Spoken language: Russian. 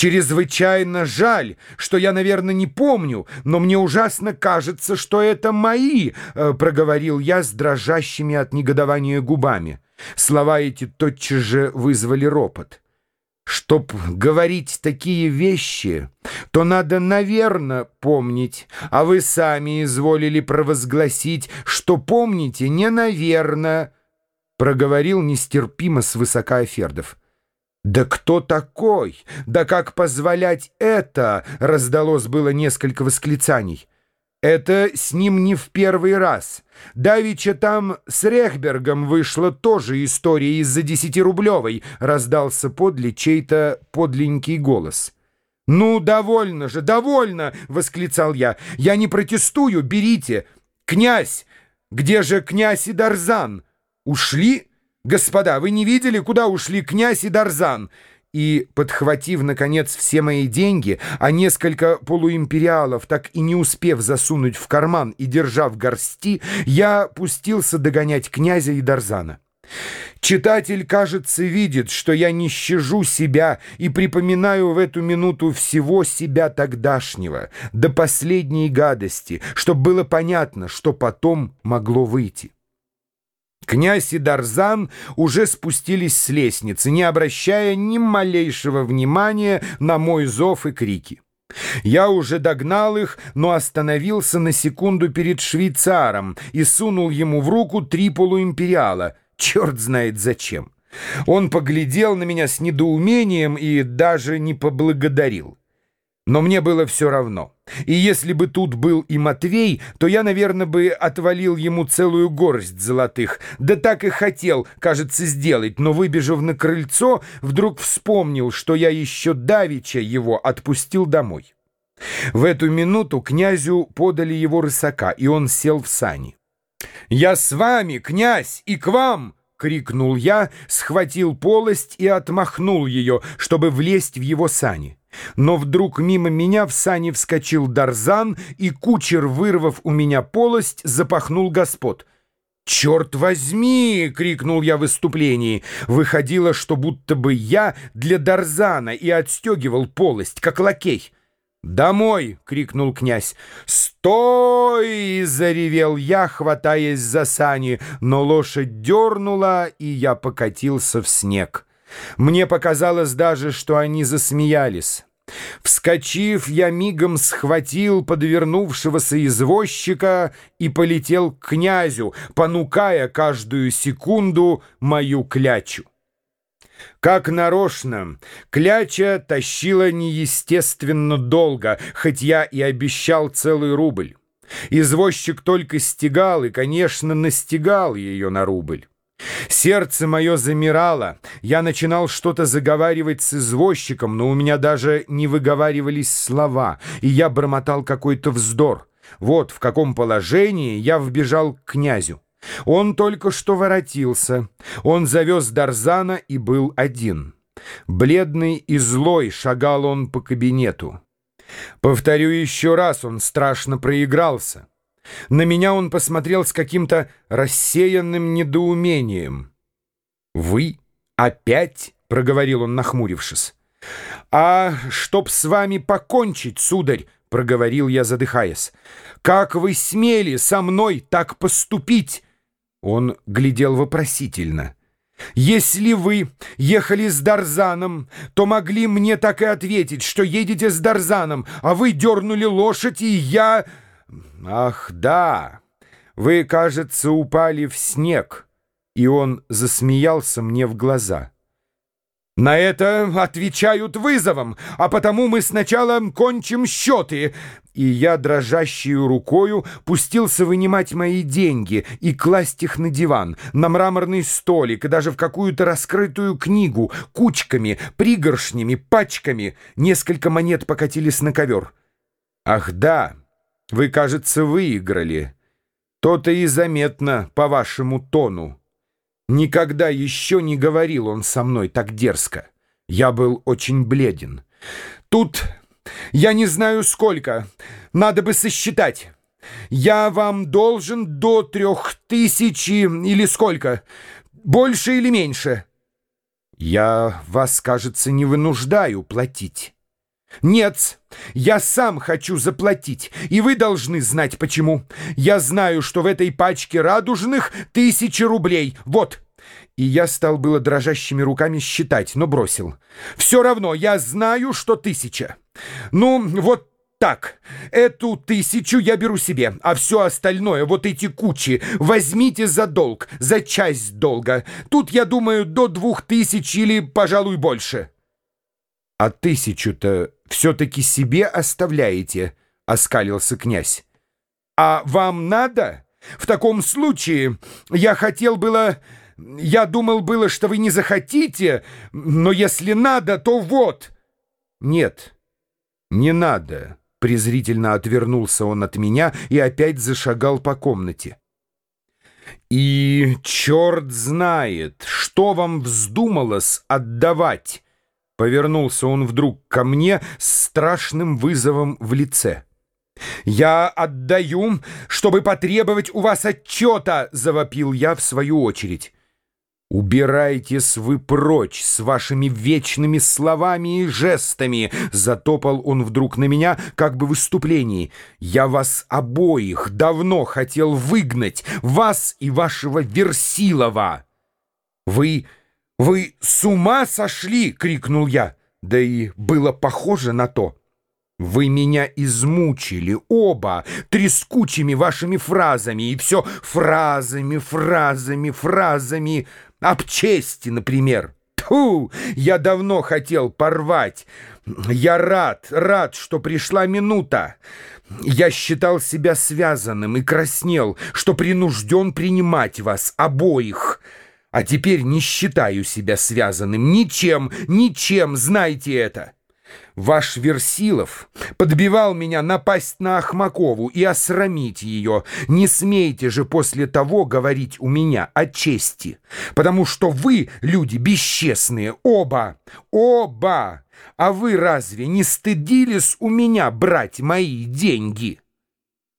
Чрезвычайно жаль, что я, наверное, не помню, но мне ужасно кажется, что это мои, э, проговорил я с дрожащими от негодования губами. Слова эти тотчас же вызвали ропот. Чтоб говорить такие вещи, то надо, наверное, помнить, а вы сами изволили провозгласить, что помните не наверно, проговорил нестерпимо свысока Офердов. «Да кто такой? Да как позволять это?» — раздалось было несколько восклицаний. «Это с ним не в первый раз. Давича там с Рехбергом вышла тоже история из-за десятирублевой», — раздался подле чей-то подленький голос. «Ну, довольно же, довольно!» — восклицал я. «Я не протестую, берите! Князь! Где же князь и Дарзан? Ушли?» «Господа, вы не видели, куда ушли князь и Дарзан?» И, подхватив, наконец, все мои деньги, а несколько полуимпериалов, так и не успев засунуть в карман и держав горсти, я пустился догонять князя и Дарзана. Читатель, кажется, видит, что я не щажу себя и припоминаю в эту минуту всего себя тогдашнего, до последней гадости, чтобы было понятно, что потом могло выйти. Князь и Дарзан уже спустились с лестницы, не обращая ни малейшего внимания на мой зов и крики. Я уже догнал их, но остановился на секунду перед швейцаром и сунул ему в руку три полуимпериала, черт знает зачем. Он поглядел на меня с недоумением и даже не поблагодарил. Но мне было все равно. И если бы тут был и Матвей, то я, наверное, бы отвалил ему целую горсть золотых. Да так и хотел, кажется, сделать, но, выбежав на крыльцо, вдруг вспомнил, что я еще давеча его отпустил домой. В эту минуту князю подали его рысака, и он сел в сани. «Я с вами, князь, и к вам!» — крикнул я, схватил полость и отмахнул ее, чтобы влезть в его сани. Но вдруг мимо меня в сани вскочил Дарзан, и кучер, вырвав у меня полость, запахнул господ. «Черт возьми!» — крикнул я в выступлении. Выходило, что будто бы я для Дарзана и отстегивал полость, как лакей. «Домой!» — крикнул князь. «Стой!» — заревел я, хватаясь за сани, но лошадь дернула, и я покатился в снег. Мне показалось даже, что они засмеялись. Вскочив, я мигом схватил подвернувшегося извозчика и полетел к князю, понукая каждую секунду мою клячу. Как нарочно, кляча тащила неестественно долго, хоть я и обещал целый рубль. Извозчик только стегал и, конечно, настигал ее на рубль. Сердце мое замирало, я начинал что-то заговаривать с извозчиком, но у меня даже не выговаривались слова, и я бормотал какой-то вздор. Вот в каком положении я вбежал к князю. Он только что воротился. Он завез Дарзана и был один. Бледный и злой шагал он по кабинету. Повторю еще раз, он страшно проигрался. На меня он посмотрел с каким-то рассеянным недоумением. «Вы опять?» — проговорил он, нахмурившись. «А чтоб с вами покончить, сударь!» — проговорил я, задыхаясь. «Как вы смели со мной так поступить?» Он глядел вопросительно. «Если вы ехали с Дарзаном, то могли мне так и ответить, что едете с Дарзаном, а вы дернули лошадь, и я...» «Ах, да! Вы, кажется, упали в снег!» И он засмеялся мне в глаза. «На это отвечают вызовом, а потому мы сначала кончим счеты!» И я, дрожащую рукою, пустился вынимать мои деньги и класть их на диван, на мраморный столик и даже в какую-то раскрытую книгу, кучками, пригоршнями, пачками. Несколько монет покатились на ковер. «Ах, да!» Вы, кажется, выиграли. То-то и заметно по вашему тону. Никогда еще не говорил он со мной так дерзко. Я был очень бледен. Тут я не знаю сколько. Надо бы сосчитать. Я вам должен до трех тысяч или сколько? Больше или меньше? Я вас, кажется, не вынуждаю платить. Нет, я сам хочу заплатить, и вы должны знать почему. Я знаю, что в этой пачке радужных тысячи рублей. Вот. И я стал было дрожащими руками считать, но бросил. Все равно я знаю, что тысяча. Ну, вот так, эту тысячу я беру себе, а все остальное, вот эти кучи, возьмите за долг, за часть долга. Тут, я думаю, до двух тысяч или, пожалуй, больше. А тысячу-то все-таки себе оставляете, — оскалился князь. А вам надо? В таком случае я хотел было... Я думал было, что вы не захотите, но если надо, то вот. Нет, не надо. Презрительно отвернулся он от меня и опять зашагал по комнате. «И черт знает, что вам вздумалось отдавать!» Повернулся он вдруг ко мне с страшным вызовом в лице. «Я отдаю, чтобы потребовать у вас отчета!» — завопил я в свою очередь. «Убирайтесь вы прочь с вашими вечными словами и жестами!» Затопал он вдруг на меня, как бы в выступлении. «Я вас обоих давно хотел выгнать, вас и вашего Версилова!» «Вы... вы с ума сошли!» — крикнул я. Да и было похоже на то. Вы меня измучили оба трескучими вашими фразами, и все фразами, фразами, фразами об чести, например. Тьфу, я давно хотел порвать. Я рад, рад, что пришла минута. Я считал себя связанным и краснел, что принужден принимать вас обоих. А теперь не считаю себя связанным ничем, ничем, знайте это. Ваш Версилов подбивал меня напасть на Ахмакову и осрамить ее. Не смейте же после того говорить у меня о чести, потому что вы, люди бесчестные, оба, оба. А вы разве не стыдились у меня брать мои деньги?»